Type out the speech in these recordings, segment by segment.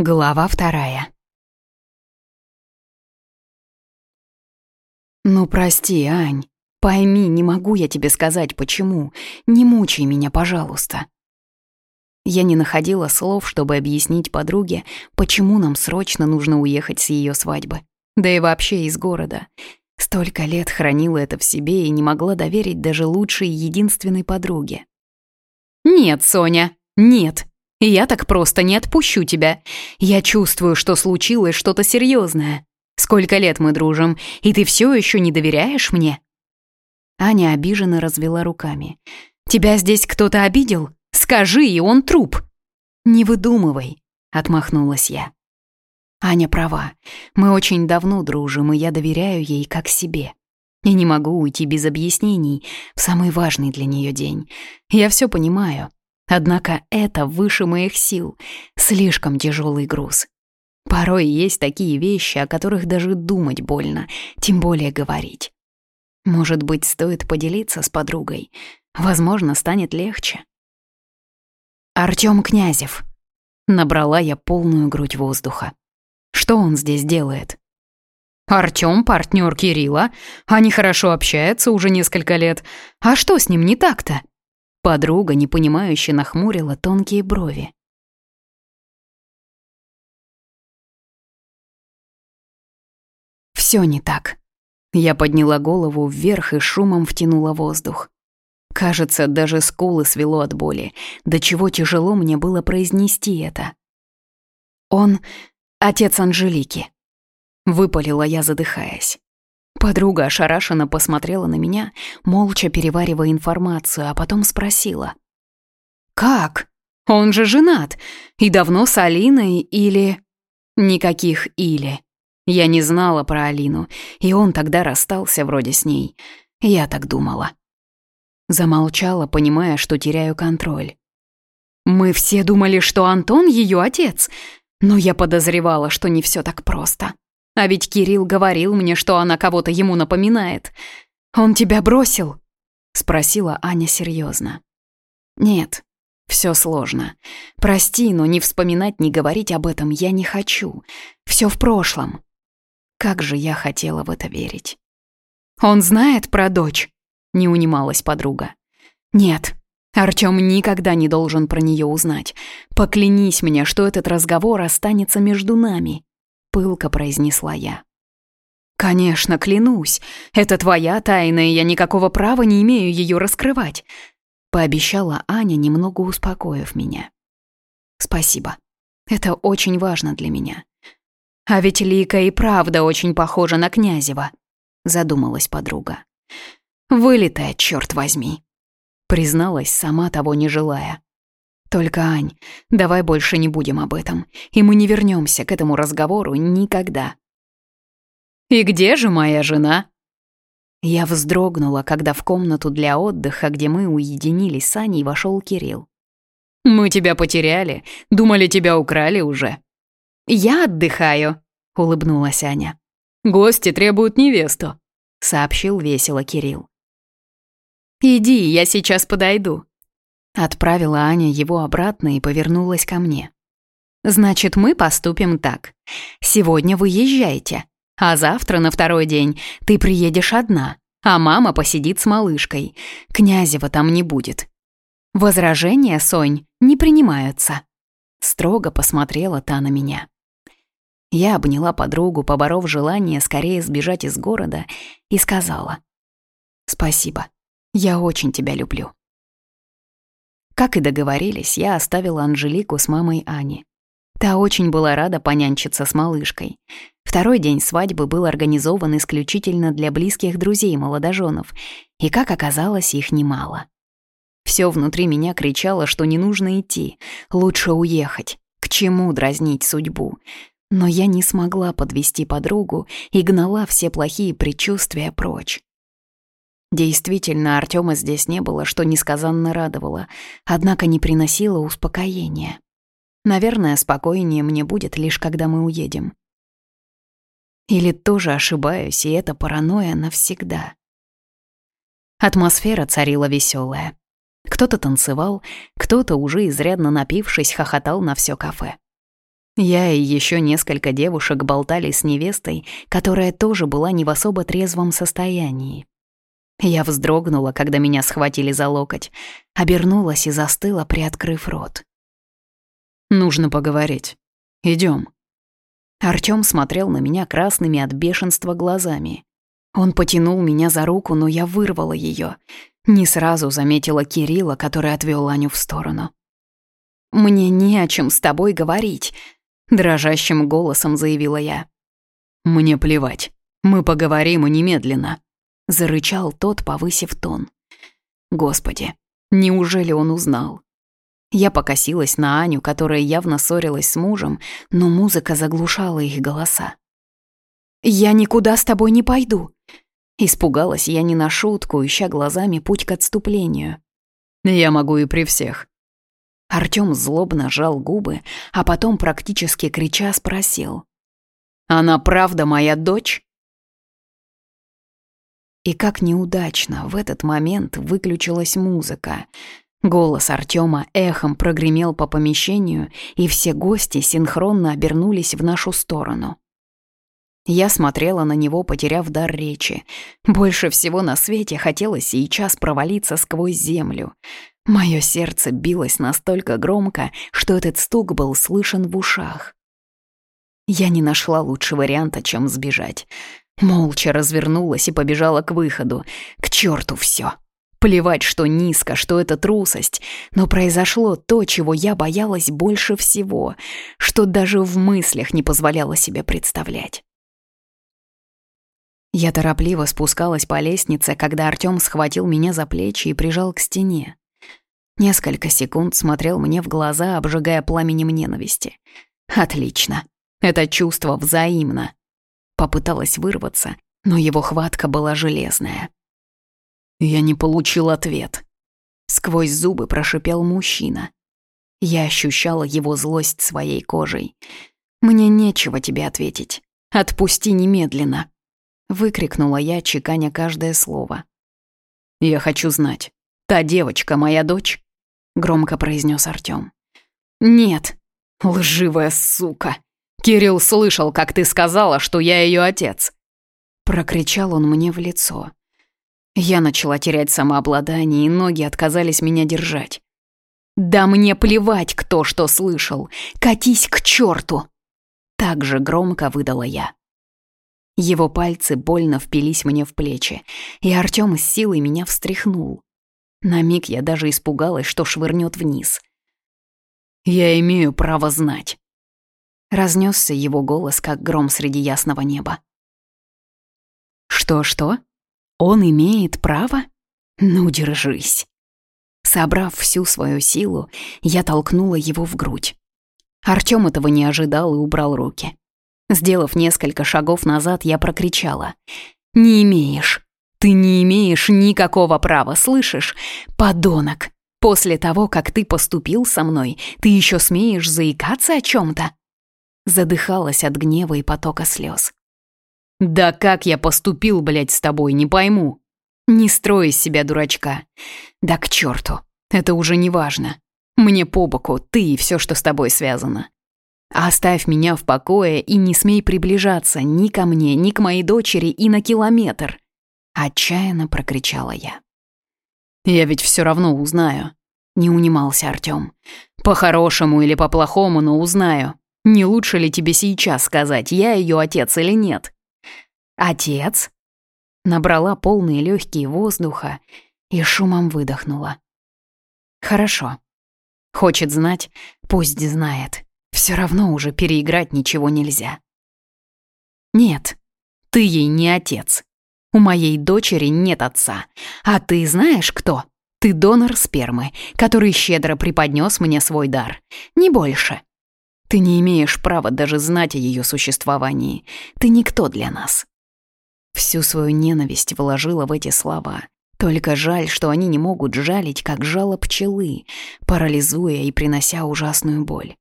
Глава вторая. «Ну, прости, Ань. Пойми, не могу я тебе сказать, почему. Не мучай меня, пожалуйста». Я не находила слов, чтобы объяснить подруге, почему нам срочно нужно уехать с ее свадьбы. Да и вообще из города. Столько лет хранила это в себе и не могла доверить даже лучшей единственной подруге. «Нет, Соня, нет, я так просто не отпущу тебя. Я чувствую, что случилось что-то серьезное. Сколько лет мы дружим, и ты все еще не доверяешь мне?» Аня обиженно развела руками. «Тебя здесь кто-то обидел? Скажи, и он труп!» «Не выдумывай», — отмахнулась я. Аня права. Мы очень давно дружим, и я доверяю ей как себе. И не могу уйти без объяснений в самый важный для нее день. Я все понимаю. Однако это выше моих сил, слишком тяжелый груз. Порой есть такие вещи, о которых даже думать больно, тем более говорить. Может быть, стоит поделиться с подругой. Возможно, станет легче. Артём Князев. Набрала я полную грудь воздуха. Что он здесь делает? Артём — партнёр Кирилла. Они хорошо общаются уже несколько лет. А что с ним не так-то? Подруга, непонимающе, нахмурила тонкие брови. Все не так. Я подняла голову вверх и шумом втянула воздух. Кажется, даже скулы свело от боли. До чего тяжело мне было произнести это. Он — отец Анжелики. Выпалила я, задыхаясь. Подруга ошарашенно посмотрела на меня, молча переваривая информацию, а потом спросила. «Как? Он же женат. И давно с Алиной или...» «Никаких «или». Я не знала про Алину, и он тогда расстался вроде с ней. Я так думала. Замолчала, понимая, что теряю контроль. Мы все думали, что Антон ее отец, но я подозревала, что не все так просто. А ведь Кирилл говорил мне, что она кого-то ему напоминает. «Он тебя бросил?» — спросила Аня серьезно. «Нет, все сложно. Прости, но не вспоминать, не говорить об этом я не хочу. Все в прошлом». Как же я хотела в это верить. «Он знает про дочь?» — не унималась подруга. «Нет, Артём никогда не должен про нее узнать. Поклянись мне, что этот разговор останется между нами пылко произнесла я. «Конечно, клянусь. Это твоя тайна, и я никакого права не имею ее раскрывать», — пообещала Аня, немного успокоив меня. «Спасибо. Это очень важно для меня. А ведь Лика и правда очень похожа на Князева», — задумалась подруга. «Вылитая, черт возьми», — призналась, сама того не желая. Только, Ань, давай больше не будем об этом, и мы не вернемся к этому разговору никогда. «И где же моя жена?» Я вздрогнула, когда в комнату для отдыха, где мы уединились с Аней, вошел Кирилл. «Мы тебя потеряли, думали, тебя украли уже». «Я отдыхаю», — улыбнулась Аня. «Гости требуют невесту», — сообщил весело Кирилл. «Иди, я сейчас подойду», Отправила Аня его обратно и повернулась ко мне. «Значит, мы поступим так. Сегодня вы езжаете, а завтра на второй день ты приедешь одна, а мама посидит с малышкой. Князева там не будет. Возражения, Сонь, не принимаются». Строго посмотрела та на меня. Я обняла подругу, поборов желание скорее сбежать из города, и сказала. «Спасибо. Я очень тебя люблю». Как и договорились, я оставила Анжелику с мамой Ани. Та очень была рада понянчиться с малышкой. Второй день свадьбы был организован исключительно для близких друзей молодоженов, и, как оказалось, их немало. Все внутри меня кричало, что не нужно идти, лучше уехать. К чему дразнить судьбу? Но я не смогла подвести подругу и гнала все плохие предчувствия прочь. Действительно, Артема здесь не было, что несказанно радовало, однако не приносило успокоения. Наверное, спокойнее мне будет лишь когда мы уедем. Или тоже ошибаюсь, и это паранойя навсегда. Атмосфера царила веселая. Кто-то танцевал, кто-то, уже изрядно напившись, хохотал на все кафе. Я и еще несколько девушек болтали с невестой, которая тоже была не в особо трезвом состоянии. Я вздрогнула, когда меня схватили за локоть, обернулась и застыла, приоткрыв рот. «Нужно поговорить. Идем. Артём смотрел на меня красными от бешенства глазами. Он потянул меня за руку, но я вырвала ее. Не сразу заметила Кирилла, который отвел Аню в сторону. «Мне не о чем с тобой говорить», — дрожащим голосом заявила я. «Мне плевать. Мы поговорим и немедленно», — зарычал тот, повысив тон. «Господи, неужели он узнал?» Я покосилась на Аню, которая явно ссорилась с мужем, но музыка заглушала их голоса. «Я никуда с тобой не пойду!» Испугалась я не на шутку, ища глазами путь к отступлению. «Я могу и при всех». Артём злобно жал губы, а потом, практически крича, спросил. «Она правда моя дочь?» И как неудачно в этот момент выключилась музыка — Голос Артема эхом прогремел по помещению, и все гости синхронно обернулись в нашу сторону. Я смотрела на него, потеряв дар речи. Больше всего на свете хотелось сейчас провалиться сквозь землю. Мое сердце билось настолько громко, что этот стук был слышен в ушах. Я не нашла лучше варианта, чем сбежать. Молча развернулась и побежала к выходу. К черту все. Плевать, что низко, что это трусость, но произошло то, чего я боялась больше всего, что даже в мыслях не позволяла себе представлять. Я торопливо спускалась по лестнице, когда Артём схватил меня за плечи и прижал к стене. Несколько секунд смотрел мне в глаза, обжигая пламенем ненависти. «Отлично. Это чувство взаимно». Попыталась вырваться, но его хватка была железная. Я не получил ответ. Сквозь зубы прошипел мужчина. Я ощущала его злость своей кожей. «Мне нечего тебе ответить. Отпусти немедленно!» Выкрикнула я, чеканя каждое слово. «Я хочу знать, та девочка моя дочь?» Громко произнес Артём. «Нет, лживая сука! Кирилл слышал, как ты сказала, что я ее отец!» Прокричал он мне в лицо. Я начала терять самообладание, и ноги отказались меня держать. «Да мне плевать, кто что слышал! Катись к черту!» Так же громко выдала я. Его пальцы больно впились мне в плечи, и Артём с силой меня встряхнул. На миг я даже испугалась, что швырнет вниз. «Я имею право знать», — разнесся его голос, как гром среди ясного неба. «Что-что?» Он имеет право? Ну, держись. Собрав всю свою силу, я толкнула его в грудь. Артём этого не ожидал и убрал руки. Сделав несколько шагов назад, я прокричала. «Не имеешь. Ты не имеешь никакого права, слышишь? Подонок! После того, как ты поступил со мной, ты еще смеешь заикаться о чем-то?» Задыхалась от гнева и потока слез. «Да как я поступил, блядь, с тобой, не пойму. Не строй из себя дурачка. Да к черту, это уже не важно. Мне по боку ты и все, что с тобой связано. Оставь меня в покое и не смей приближаться ни ко мне, ни к моей дочери и на километр!» Отчаянно прокричала я. «Я ведь все равно узнаю», — не унимался Артём. «По-хорошему или по-плохому, но узнаю. Не лучше ли тебе сейчас сказать, я ее отец или нет?» «Отец?» Набрала полные легкие воздуха и шумом выдохнула. «Хорошо. Хочет знать, пусть знает. Все равно уже переиграть ничего нельзя». «Нет, ты ей не отец. У моей дочери нет отца. А ты знаешь кто? Ты донор спермы, который щедро преподнес мне свой дар. Не больше. Ты не имеешь права даже знать о ее существовании. Ты никто для нас. Всю свою ненависть вложила в эти слова. Только жаль, что они не могут жалить, как жало пчелы, парализуя и принося ужасную боль.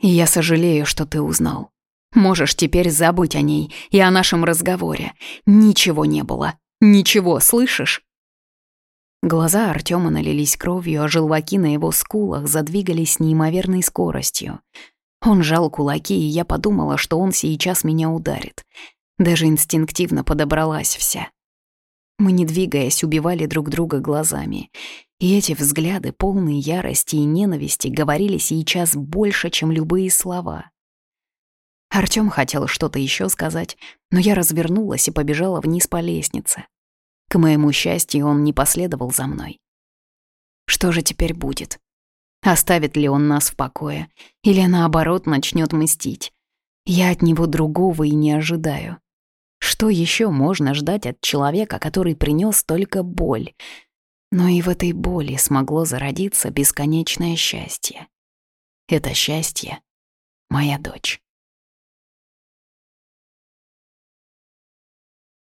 И я сожалею, что ты узнал. Можешь теперь забыть о ней и о нашем разговоре. Ничего не было. Ничего, слышишь? Глаза Артема налились кровью, а желваки на его скулах задвигались с неимоверной скоростью. Он жал кулаки, и я подумала, что он сейчас меня ударит. Даже инстинктивно подобралась вся. Мы, не двигаясь, убивали друг друга глазами. И эти взгляды, полные ярости и ненависти, говорили сейчас больше, чем любые слова. Артём хотел что-то еще сказать, но я развернулась и побежала вниз по лестнице. К моему счастью, он не последовал за мной. Что же теперь будет? Оставит ли он нас в покое? Или наоборот начнет мстить? Я от него другого и не ожидаю. Что еще можно ждать от человека, который принес только боль? Но и в этой боли смогло зародиться бесконечное счастье. Это счастье — моя дочь.